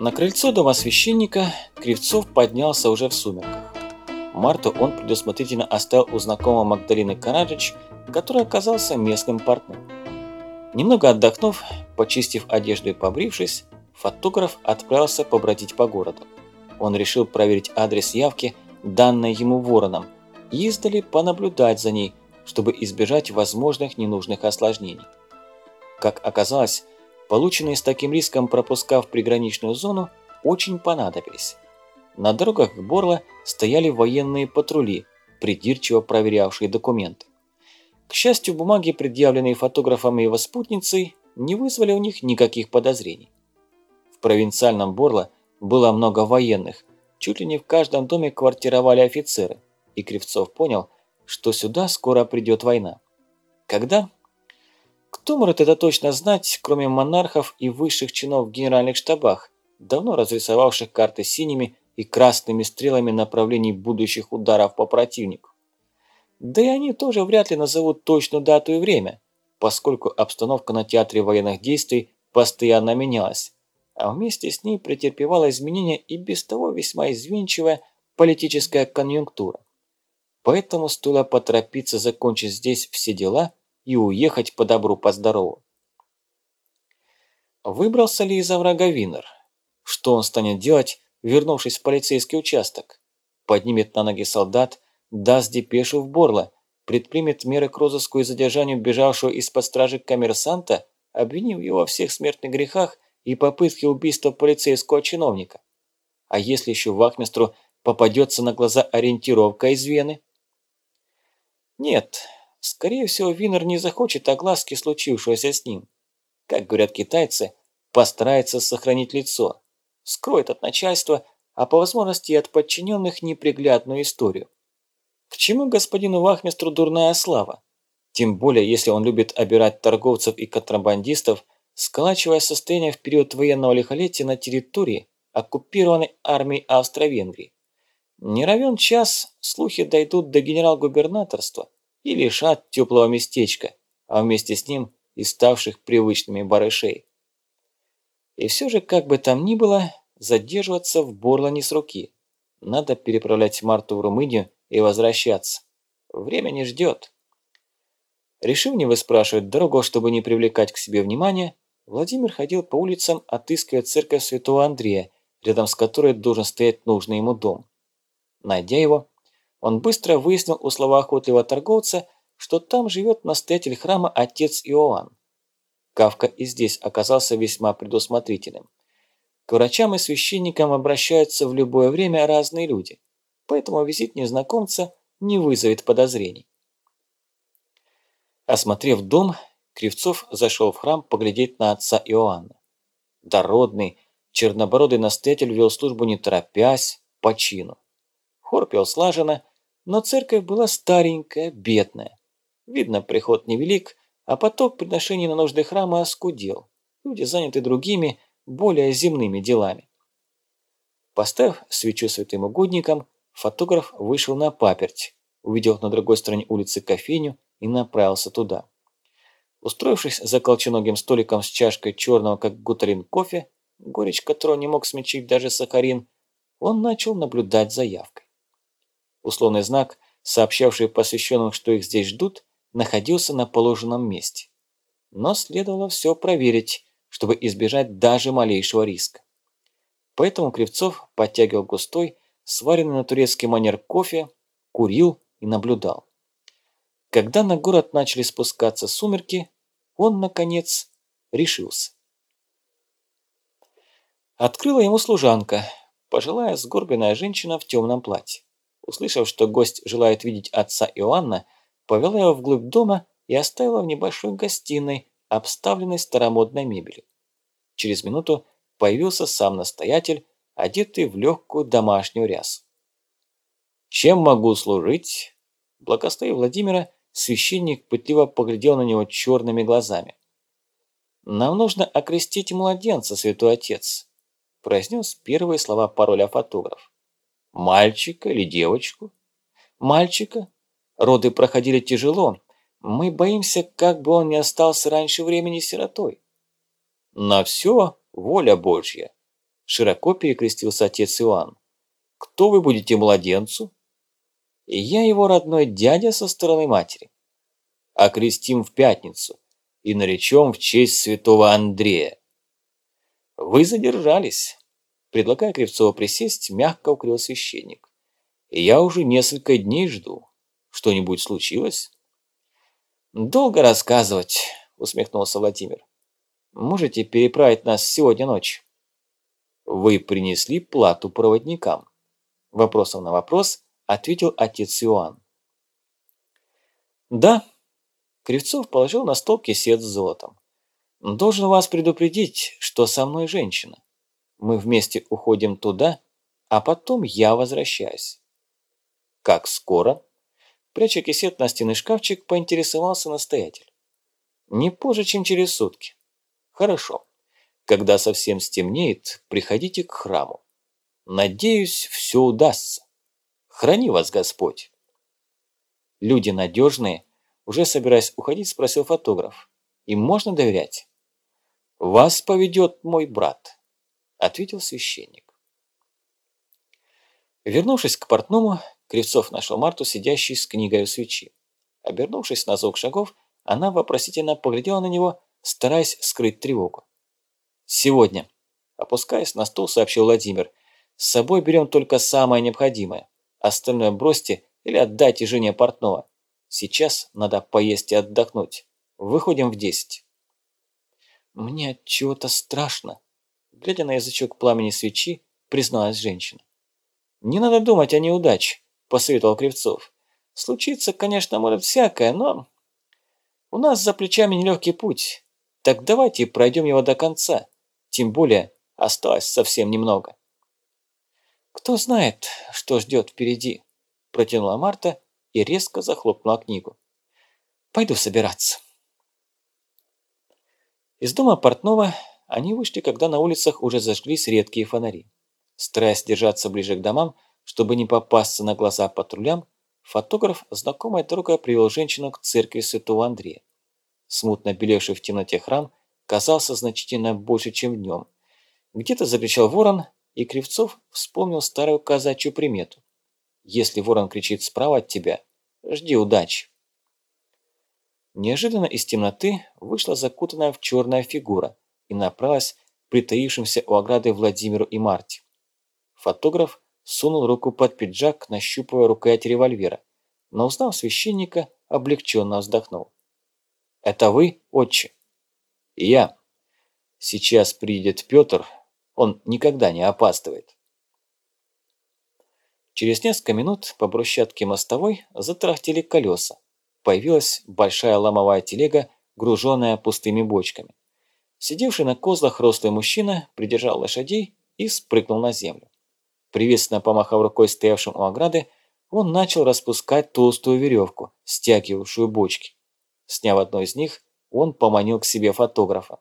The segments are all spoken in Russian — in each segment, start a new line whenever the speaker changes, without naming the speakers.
На крыльцо дома священника Кривцов поднялся уже в сумерках. Марту он предусмотрительно оставил у знакомого Магдалины Караджич, который оказался местным партнером. Немного отдохнув, почистив одежду и побрившись, фотограф отправился побродить по городу. Он решил проверить адрес явки, данной ему вороном, и издали понаблюдать за ней, чтобы избежать возможных ненужных осложнений. Как оказалось, полученные с таким риском пропуска в приграничную зону очень понадобились. На дорогах Борла стояли военные патрули, придирчиво проверявшие документы. К счастью, бумаги, предъявленные фотографом и его спутницей, не вызвали у них никаких подозрений. В провинциальном Борло было много военных, чуть ли не в каждом доме квартировали офицеры, и Кривцов понял, что сюда скоро придет война. Когда? Кто может это точно знать, кроме монархов и высших чинов в генеральных штабах, давно разрисовавших карты синими и красными стрелами направлений будущих ударов по противнику? Да и они тоже вряд ли назовут точную дату и время, поскольку обстановка на театре военных действий постоянно менялась, а вместе с ней претерпевала изменения и без того весьма извинчивая политическая конъюнктура. Поэтому стоило поторопиться закончить здесь все дела и уехать по добру, по здорову. Выбрался ли из оврага Винер? Что он станет делать, вернувшись в полицейский участок? Поднимет на ноги солдат, даст депешу в Борло, предпримет меры к розыску и задержанию бежавшего из-под стражи коммерсанта, обвинив его во всех смертных грехах и попытке убийства полицейского чиновника. А если еще вахмистру попадется на глаза ориентировка из Вены? Нет, скорее всего, Винер не захочет огласки случившегося с ним. Как говорят китайцы, постарается сохранить лицо, скроет от начальства, а по возможности и от подчиненных неприглядную историю. К чему господину Вахмистру дурная слава? Тем более, если он любит обирать торговцев и контрабандистов, сколачивая состояние в период военного лихолетия на территории, оккупированной армией Австро-Венгрии. Не равен час, слухи дойдут до генерал-губернаторства и лишат теплого местечка, а вместе с ним и ставших привычными барышей. И все же, как бы там ни было, задерживаться в Борло не с руки. Надо переправлять Марту в Румынию и возвращаться. Время не ждет. Решив не выспрашивать дорогу, чтобы не привлекать к себе внимания, Владимир ходил по улицам, отыскивая церковь святого Андрея, рядом с которой должен стоять нужный ему дом. Найдя его, он быстро выяснил у словоохотливого торговца, что там живет настоятель храма отец Иоанн. Кавка и здесь оказался весьма предусмотрительным. К врачам и священникам обращаются в любое время разные люди, поэтому визит незнакомца не вызовет подозрений. Осмотрев дом, Кривцов зашел в храм поглядеть на отца Иоанна. Дородный, чернобородый настоятель вел службу не торопясь, по чину. Хор пел слаженно, но церковь была старенькая, бедная. Видно, приход невелик, а поток приношений на нужды храма оскудел. Люди заняты другими, более земными делами. Поставив свечу святым угодникам, фотограф вышел на паперть, увидел на другой стороне улицы кофейню и направился туда. Устроившись за колченогим столиком с чашкой черного, как гутарин кофе, горечь которого не мог смягчить даже сахарин, он начал наблюдать за явкой. Условный знак, сообщавший посвященным, что их здесь ждут, находился на положенном месте. Но следовало все проверить, чтобы избежать даже малейшего риска. Поэтому Кривцов подтягивал густой, сваренный на турецкий манер кофе, курил и наблюдал. Когда на город начали спускаться сумерки, он, наконец, решился. Открыла ему служанка, пожилая сгорбленная женщина в темном платье. Услышав, что гость желает видеть отца Иоанна, повела его вглубь дома и оставила в небольшой гостиной, обставленной старомодной мебелью. Через минуту появился сам настоятель, одетый в легкую домашнюю рясу. «Чем могу служить?» Благослови Владимира Священник пытливо поглядел на него черными глазами. «Нам нужно окрестить младенца, святой отец», – произнес первые слова пароля фотограф. «Мальчика или девочку?» «Мальчика. Роды проходили тяжело. Мы боимся, как бы он не остался раньше времени сиротой». «На все воля Божья. Широко перекрестился отец Иоанн. Кто вы будете младенцу? Я его родной дядя со стороны матери. Окрестим в пятницу и наречем в честь святого Андрея. Вы задержались. Предлагая Кривцову присесть, мягко укрыл священник. Я уже несколько дней жду. Что-нибудь случилось? Долго рассказывать, усмехнулся Владимир. Можете переправить нас сегодня ночью? Вы принесли плату проводникам. Вопросом на вопрос ответил отец Иоанн. Да. Кривцов положил на стол кисет с золотом. Должен вас предупредить, что со мной женщина. Мы вместе уходим туда, а потом я возвращаюсь. Как скоро? Пряча кисет на стены шкафчик, поинтересовался настоятель. Не позже, чем через сутки. Хорошо. Когда совсем стемнеет, приходите к храму. Надеюсь, все удастся. Храни вас Господь. Люди надежные, уже собираясь уходить, спросил фотограф. Им можно доверять? Вас поведет мой брат, ответил священник. Вернувшись к портному, Кривцов нашел Марту, сидящей с книгой у свечи. Обернувшись на звук шагов, она вопросительно поглядела на него, стараясь скрыть тревогу. «Сегодня», – опускаясь на стул, сообщил Владимир, – «с собой берем только самое необходимое. Остальное бросьте или отдайте жене портного. Сейчас надо поесть и отдохнуть. Выходим в десять». «Мне от чего-то страшно», – глядя на язычок пламени свечи, призналась женщина. «Не надо думать о неудаче. – посоветовал Кривцов. «Случится, конечно, может всякое, но у нас за плечами нелегкий путь. Так давайте пройдем его до конца. Тем более осталось совсем немного». «Кто знает, что ждет впереди?» – протянула Марта и резко захлопнула книгу. «Пойду собираться». Из дома портного они вышли, когда на улицах уже зажглись редкие фонари. Стараясь держаться ближе к домам, чтобы не попасться на глаза патрулям, фотограф знакомой дорогой привел женщину к церкви святого Андрея. Смутно белевший в темноте храм казался значительно больше, чем днем. Где-то закричал ворон, и Кривцов вспомнил старую казачью примету. Если ворон кричит справа от тебя, жди удачи. Неожиданно из темноты вышла закутанная в черная фигура и направилась к притаившимся у ограды Владимиру и Марте. Фотограф сунул руку под пиджак, нащупывая рукоять револьвера, но узнав священника, облегченно вздохнул. «Это вы, отче?» «Я. Сейчас приедет Петр, он никогда не опаздывает». Через несколько минут по брусчатке мостовой затрахтели колеса. Появилась большая ломовая телега, груженная пустыми бочками. Сидевший на козлах рослый мужчина придержал лошадей и спрыгнул на землю. Приветственно помахав рукой стоявшим у ограды, он начал распускать толстую веревку, стягивавшую бочки. Сняв одну из них, он поманил к себе фотографа.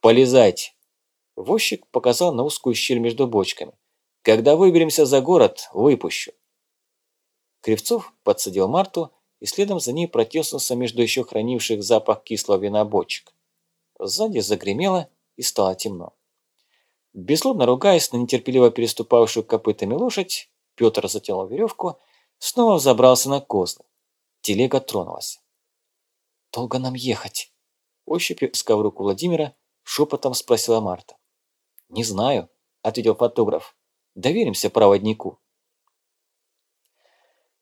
«Полезайте!» Возчик показал на узкую щель между бочками. «Когда выберемся за город, выпущу». Кривцов подсадил Марту и следом за ней протиснулся между еще хранивших запах кислого вина бочек. Сзади загремело и стало темно. Безлобно ругаясь на нетерпеливо переступавшую копытами лошадь, Петр затянул веревку, снова взобрался на козлы. Телега тронулась. «Долго нам ехать?» Ощупью искав руку Владимира, шепотом спросила Марта. «Не знаю», — ответил фотограф. «Доверимся проводнику».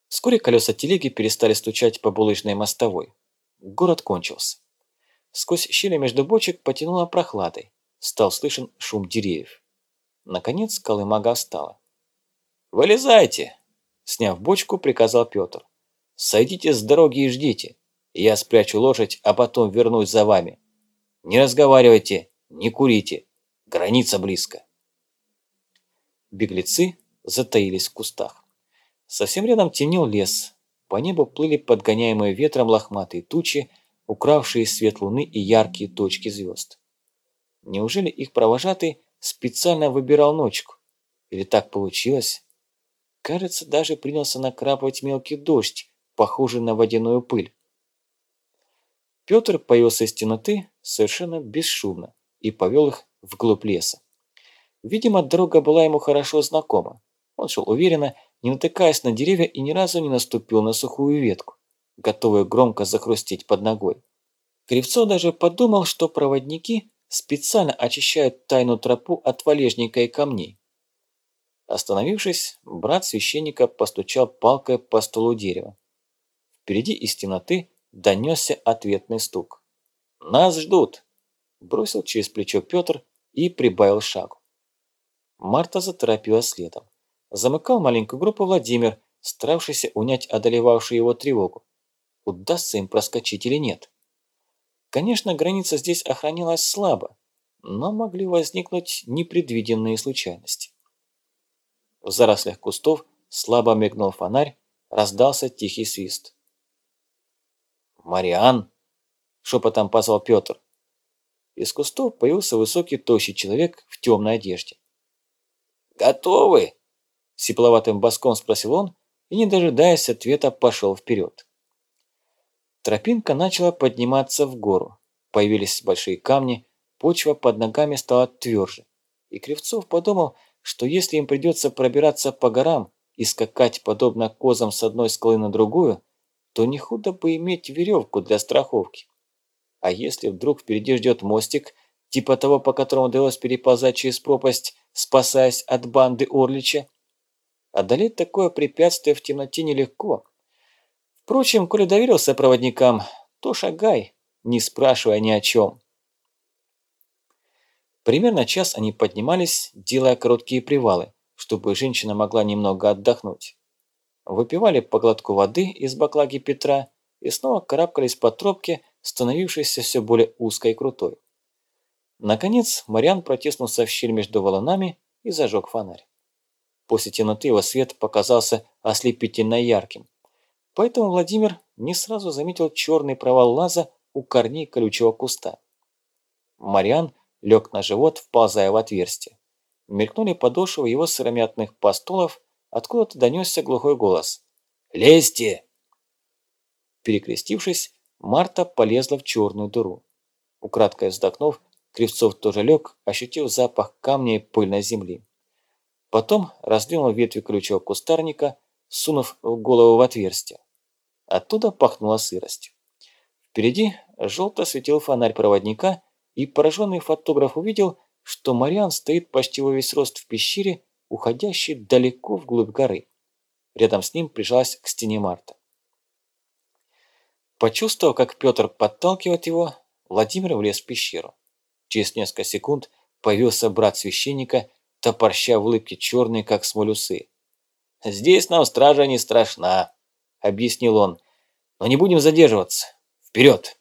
Вскоре колеса телеги перестали стучать по булыжной мостовой. Город кончился. Сквозь щели между бочек потянуло прохладой стал слышен шум деревьев. Наконец колымага встала. «Вылезайте!» Сняв бочку, приказал Петр. «Сойдите с дороги и ждите. Я спрячу лошадь, а потом вернусь за вами. Не разговаривайте, не курите. Граница близко». Беглецы затаились в кустах. Совсем рядом темнел лес. По небу плыли подгоняемые ветром лохматые тучи, укравшие свет луны и яркие точки звезд. Неужели их провожатый специально выбирал ночку? Или так получилось? Кажется, даже принялся накрапывать мелкий дождь, похожий на водяную пыль. Петр появился из темноты совершенно бесшумно и повел их вглубь леса. Видимо, дорога была ему хорошо знакома. Он шел уверенно, не натыкаясь на деревья и ни разу не наступил на сухую ветку, готовую громко захрустеть под ногой. Кривцов даже подумал, что проводники специально очищают тайну тропу от валежника и камней. Остановившись, брат священника постучал палкой по столу дерева. Впереди из темноты донесся ответный стук. «Нас ждут!» – бросил через плечо Петр и прибавил шагу. Марта заторопилась следом. Замыкал маленькую группу Владимир, старавшийся унять одолевавшую его тревогу. Удастся им проскочить или нет? Конечно, граница здесь охранялась слабо, но могли возникнуть непредвиденные случайности. В зарослях кустов слабо мигнул фонарь, раздался тихий свист. «Мариан!» – шепотом позвал Петр. Из кустов появился высокий тощий человек в темной одежде. «Готовы?» – сипловатым боском спросил он и, не дожидаясь ответа, пошел вперед. Тропинка начала подниматься в гору. Появились большие камни, почва под ногами стала тверже. И Кривцов подумал, что если им придется пробираться по горам и скакать подобно козам с одной скалы на другую, то не худо бы иметь веревку для страховки. А если вдруг впереди ждет мостик, типа того, по которому удалось переползать через пропасть, спасаясь от банды Орлича? Одолеть такое препятствие в темноте нелегко. Впрочем, коли доверился проводникам, то шагай, не спрашивая ни о чем. Примерно час они поднимались, делая короткие привалы, чтобы женщина могла немного отдохнуть. Выпивали по глотку воды из баклаги Петра и снова карабкались по тропке, становившейся все более узкой и крутой. Наконец, Мариан протиснулся в щель между валунами и зажег фонарь. После темноты его свет показался ослепительно ярким. Поэтому Владимир не сразу заметил черный провал лаза у корней колючего куста. Мариан лег на живот, вползая в отверстие. Мелькнули подошвы его сыромятных постолов, откуда-то донесся глухой голос. «Лезьте!» Перекрестившись, Марта полезла в черную дыру. Украдкой вздохнув, Кривцов тоже лег, ощутив запах камня и пыльной земли. Потом раздвинул ветви колючего кустарника, сунув голову в отверстие. Оттуда пахнуло сыростью. Впереди желто светил фонарь проводника, и пораженный фотограф увидел, что Мариан стоит почти во весь рост в пещере, уходящей далеко вглубь горы. Рядом с ним прижалась к стене Марта. Почувствовав, как Петр подталкивает его, Владимир влез в пещеру. Через несколько секунд появился брат священника, топорща в улыбке черные, как смоль усы. «Здесь нам стража не страшна», — объяснил он. «Но не будем задерживаться. Вперед!»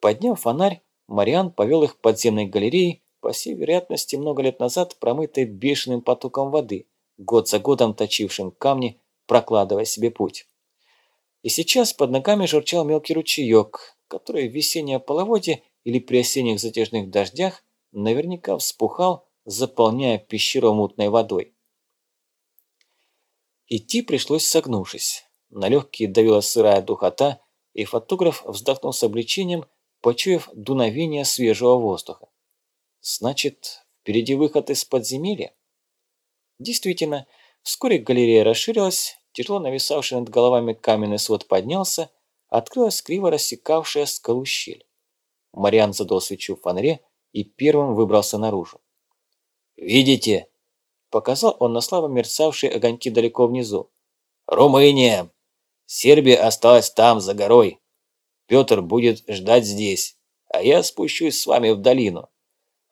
Подняв фонарь, Мариан повел их подземной галерее, по всей вероятности, много лет назад промытой бешеным потоком воды, год за годом точившим камни, прокладывая себе путь. И сейчас под ногами журчал мелкий ручеек, который в весеннее половодье или при осенних затяжных дождях наверняка вспухал, заполняя пещеру мутной водой. Идти пришлось согнувшись. На легкие давила сырая духота, и фотограф вздохнул с облегчением, почуяв дуновение свежего воздуха. Значит, впереди выход из подземелья? Действительно, вскоре галерея расширилась, тяжело нависавший над головами каменный свод поднялся, открылась криво рассекавшая скалу щель. Мариан задал свечу в фонаре и первым выбрался наружу. «Видите?» – показал он на слабо мерцавшие огоньки далеко внизу. «Румыния! Сербия осталась там, за горой. Петр будет ждать здесь, а я спущусь с вами в долину.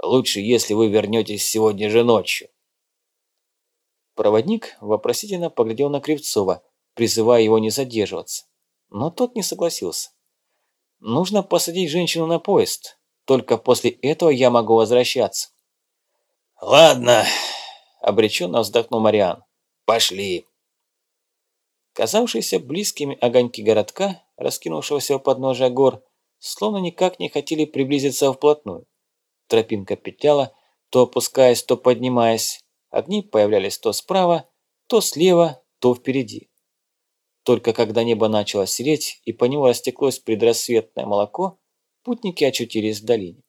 Лучше, если вы вернетесь сегодня же ночью». Проводник вопросительно поглядел на Кривцова, призывая его не задерживаться. Но тот не согласился. Нужно посадить женщину на поезд. Только после этого я могу возвращаться. Ладно, обреченно вздохнул Мариан. Пошли. Казавшиеся близкими огоньки городка, раскинувшегося у подножия гор, словно никак не хотели приблизиться вплотную. Тропинка петляла, то опускаясь, то поднимаясь. Огни появлялись то справа, то слева, то впереди. Только когда небо начало сереть и по нему растеклось предрассветное молоко, путники очутились в долине.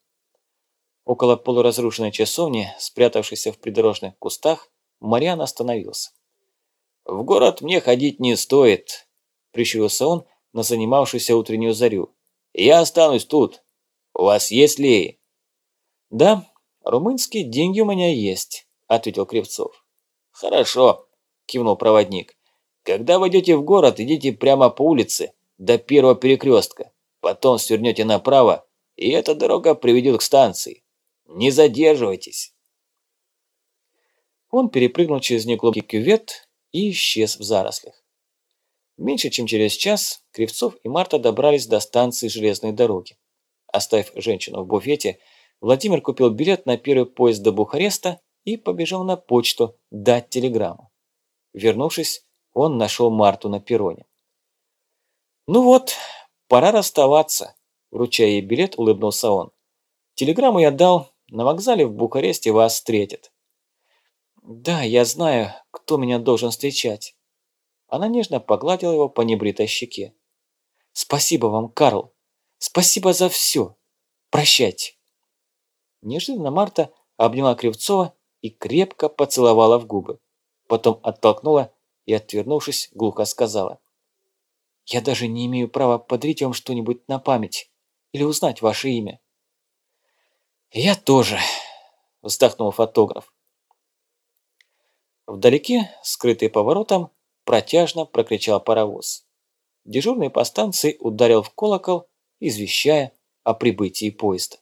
Около полуразрушенной часовни, спрятавшейся в придорожных кустах, Мариан остановился. «В город мне ходить не стоит», – прищурился он на занимавшуюся утреннюю зарю. «Я останусь тут. У вас есть леи?» «Да, румынские деньги у меня есть», – ответил Кривцов. «Хорошо», – кивнул проводник. «Когда войдете в город, идите прямо по улице до первого перекрестка, потом свернете направо, и эта дорога приведет к станции. Не задерживайтесь». Он перепрыгнул через неглубокий кювет и исчез в зарослях. Меньше чем через час Кривцов и Марта добрались до станции железной дороги. Оставив женщину в буфете, Владимир купил билет на первый поезд до Бухареста и побежал на почту дать телеграмму. Вернувшись, он нашел Марту на перроне. «Ну вот, пора расставаться», – вручая ей билет, улыбнулся он. «Телеграмму я дал, на вокзале в Бухаресте вас встретят». «Да, я знаю, кто меня должен встречать». Она нежно погладила его по небритой щеке. «Спасибо вам, Карл. Спасибо за все. Прощайте». Неожиданно Марта обняла Кривцова и крепко поцеловала в губы. Потом оттолкнула и, отвернувшись, глухо сказала. «Я даже не имею права подарить вам что-нибудь на память или узнать ваше имя». «Я тоже», – вздохнул фотограф. Вдалеке, скрытый поворотом, протяжно прокричал паровоз. Дежурный по станции ударил в колокол, извещая о прибытии поезда.